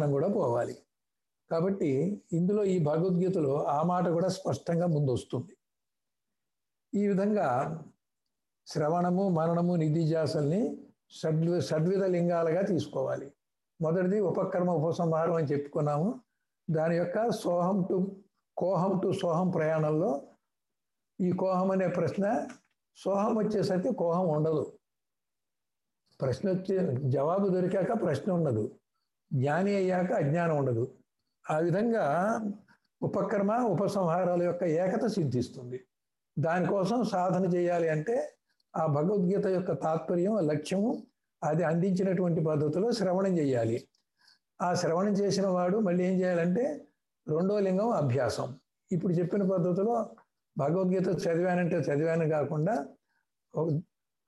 అజ్ఞానం కూడా పోవాలి. కాబట్టి ఇందులో ఈ భగవద్గీతలో ఆ మాట కూడా స్పష్టంగా ముందు వస్తుంది ఈ విధంగా శ్రవణము మరణము నిధిజాసల్ని షడ్వి షడ్విధ లింగాలుగా తీసుకోవాలి. మొదటిది ఉపక్రమ ఉపసంహారం అని చెప్పుకున్నాము. దాని యొక్క సోహం టు కోహం టు సోహం ప్రయాణంలో ఈ కోహం అనే ప్రశ్న సోహం వచ్చేసరికి కోహం ఉండదు. ప్రశ్న వచ్చే జవాబు దొరికాక ప్రశ్న ఉండదు. జ్ఞాని అయ్యాక అజ్ఞానం ఉండదు. ఆ విధంగా ఉపక్రమ ఉపసంహారాల యొక్క ఏకత సిద్ధిస్తుంది దానికోసం సాధన చేయాలి అంటే ఆ భగవద్గీత యొక్క తాత్పర్యం లక్ష్యము అది అందించినటువంటి పద్ధతిలో శ్రవణం చేయాలి. ఆ శ్రవణం చేసిన వాడు మళ్ళీ ఏం చేయాలంటే రెండో లింగం అభ్యాసం. ఇప్పుడు చెప్పిన పద్ధతిలో భగవద్గీత చదివానంటే చదివాను కాకుండా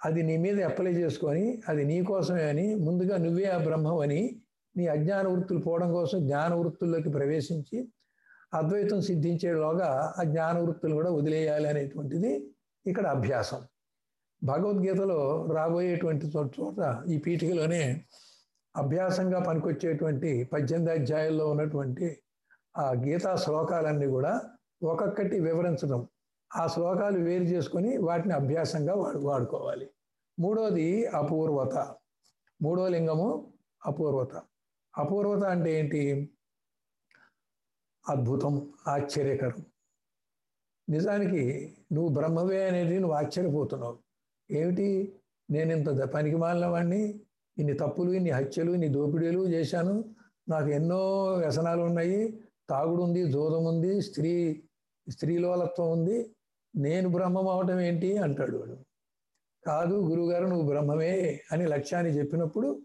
అది నీ మీద అప్లై చేసుకొని అది నీ కోసమే అని ముందుగా నువ్వే ఆ బ్రహ్మం అని నీ అజ్ఞాన వృత్తులు పోవడం కోసం జ్ఞాన వృత్తుల్లోకి ప్రవేశించి అద్వైతం సిద్ధించేలోగా ఆ జ్ఞాన వృత్తులు కూడా వదిలేయాలి అనేటువంటిది ఇక్కడ అభ్యాసం. భగవద్గీతలో రాబోయేటువంటి చోట ఈ పీఠికలోనే అభ్యాసంగా పనికొచ్చేటువంటి పద్దెనిమిది అధ్యాయాల్లో ఉన్నటువంటి ఆ గీతా శ్లోకాలన్నీ కూడా ఒక్కొక్కటి వివరించడం. ఆ శ్లోకాలు వేరు చేసుకొని వాటిని అభ్యాసంగా వాడు వాడుకోవాలి. మూడోది అపూర్వత. మూడో లింగము అపూర్వత. అపూర్వత అంటే ఏంటి? అద్భుతం ఆశ్చర్యకరం. నిజానికి నువ్వు బ్రహ్మవే అనేది నువ్వు ఆశ్చర్యపోతున్నావు. ఏమిటి? నేను ఇంత పనికి మాలిన వాడిని ఇన్ని తప్పులు ఇన్ని హత్యలు ఇన్ని దోపిడీలు చేశాను. నాకు ఎన్నో వ్యసనాలు ఉన్నాయి. తాగుడు ఉంది జోదం ఉంది స్త్రీ స్త్రీలోలత్వం ఉంది. నేను బ్రహ్మం అవటం ఏంటి? అంటాడు వాడు. కాదు గురువుగారు నువ్వు బ్రహ్మమే అని లక్ష్యాన్ని చెప్పినప్పుడు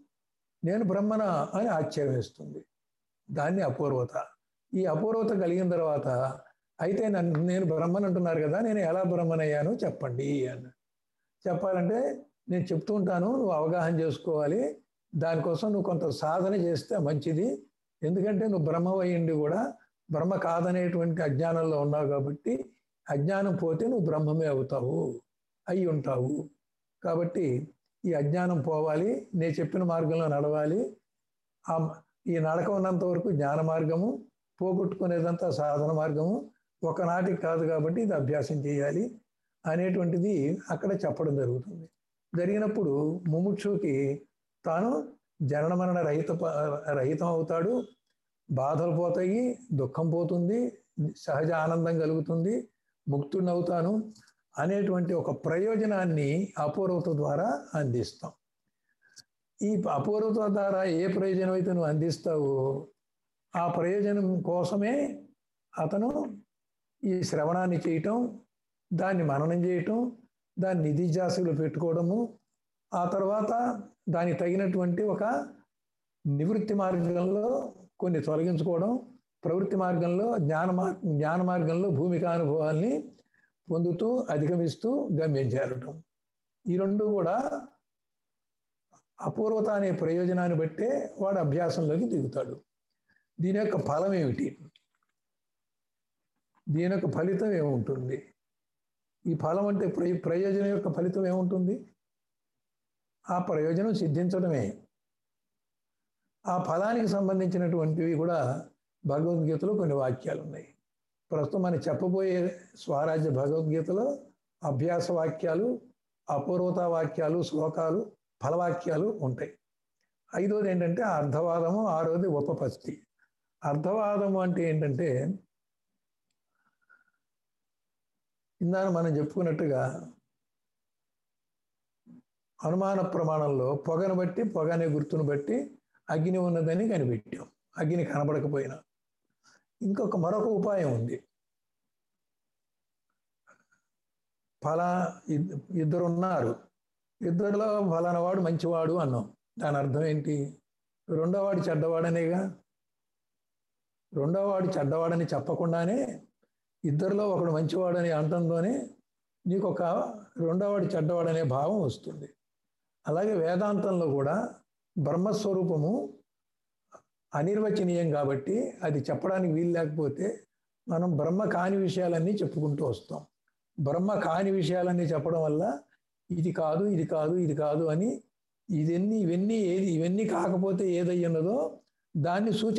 నేను బ్రహ్మణ అని ఆశ్చర్యం వేస్తుంది. దాన్ని అపూర్వత. ఈ అపూర్వత కలిగిన తర్వాత అయితే నన్ను నేను బ్రహ్మన్ అంటున్నారు కదా నేను ఎలా బ్రహ్మనయ్యానో చెప్పండి అని చెప్పాలంటే నేను చెప్తూ ఉంటాను నువ్వు అవగాహన చేసుకోవాలి దానికోసం నువ్వు కొంత సాధన చేస్తే మంచిది. ఎందుకంటే నువ్వు బ్రహ్మవయ్యండి కూడా బ్రహ్మ కాదనేటువంటి అజ్ఞానంలో ఉన్నావు కాబట్టి అజ్ఞానం పోతే నువ్వు బ్రహ్మమే అవుతావు అయి ఉంటావు కాబట్టి ఈ అజ్ఞానం పోవాలి నేను చెప్పిన మార్గంలో నడవాలి. ఆ ఈ నడక ఉన్నంత వరకు జ్ఞాన మార్గము పోగొట్టుకునేదంతా సాధన మార్గము. ఒకనాటికి కాదు కాబట్టి ఇది అభ్యాసం చేయాలి అనేటువంటిది అక్కడ చెప్పడం జరుగుతుంది. జరిగినప్పుడు ముముక్షుకి తాను జనన మరణ రహిత రహితం అవుతాడు. బాధలు పోతాయి దుఃఖం పోతుంది సహజ ఆనందం కలుగుతుంది ముక్తుడినవుతాను. అనేటువంటి ఒక ప్రయోజనాన్ని అపూర్వత ద్వారా అందిస్తాం. ఈ అపూర్వత ద్వారా ఏ ప్రయోజనం అయితే నువ్వు అందిస్తావో ఆ ప్రయోజనం కోసమే అతను ఈ శ్రవణాన్ని చేయటం దాన్ని మననం చేయటం దాన్ని నిధిజాసులు పెట్టుకోవడము ఆ తర్వాత దానికి తగినటువంటి ఒక నివృత్తి మార్గంలో కొన్ని తొలగించుకోవడం ప్రవృత్తి మార్గంలో జ్ఞాన జ్ఞాన మార్గంలో భూమిక అనుభవాల్ని పొందుతూ అధిగమిస్తూ గమ్యం చేరటం ఈ రెండు కూడా అపూర్వత అనే ప్రయోజనాన్ని బట్టే వాడు అభ్యాసంలోకి దిగుతాడు. దీని యొక్క ఫలం ఏమిటి? దీని యొక్క ఫలితం ఏముంటుంది? ఈ ఫలం అంటే ప్రయోజనం యొక్క ఫలితం ఏముంటుంది? ఆ ప్రయోజనం సిద్ధించడమే ఆ ఫలానికి సంబంధించినటువంటివి కూడా భగవద్గీతలో కొన్ని వాక్యాలు ఉన్నాయి ప్రస్తుతం మనం చెప్పబోయే స్వరాజ్య భగవద్గీతలో అభ్యాస వాక్యాలు అపూర్వత వాక్యాలు శ్లోకాలు ఫలవాక్యాలు ఉంటాయి. ఐదోది ఏంటంటే అర్ధవాదము ఆరోది ఉపపత్తి. అర్ధవాదము అంటే ఏంటంటే ఇందాక మనం చెప్పుకున్నట్టుగా అనుమాన ప్రమాణంలో పొగను బట్టి పొగనే గుర్తును బట్టి అగ్ని ఉన్నదని కనిపెట్టాం. అగ్ని కనబడకపోయినా. ఇంకొక మరొక ఉపాయం ఉంది. ఫలా ఇద్దరు ఉన్నారు ఇద్దరిలో ఫలానా వాడు మంచివాడు అన్నాం. దాని అర్థం ఏంటి? రెండోవాడు చెడ్డవాడనేగా? రెండోవాడు చెడ్డవాడని చెప్పకుండానే ఇద్దరిలో ఒకడు మంచివాడని అంటంలోనే నీకు ఒక రెండోవాడు చెడ్డవాడనే భావం వస్తుంది. అలాగే వేదాంతంలో కూడా బ్రహ్మస్వరూపము అనిర్వచనీయం కాబట్టి అది చెప్పడానికి వీలు లేకపోతే మనం బ్రహ్మ కాని విషయాలన్నీ చెప్పుకుంటూ వస్తాం. బ్రహ్మ కాని విషయాలన్నీ చెప్పడం వల్ల ఇది కాదు ఇది కాదు ఇది కాదు అని ఇదన్నీ ఇవన్నీ ఏది ఇవన్నీ కాకపోతే ఏదయ్యున్నదో దాన్ని సూచన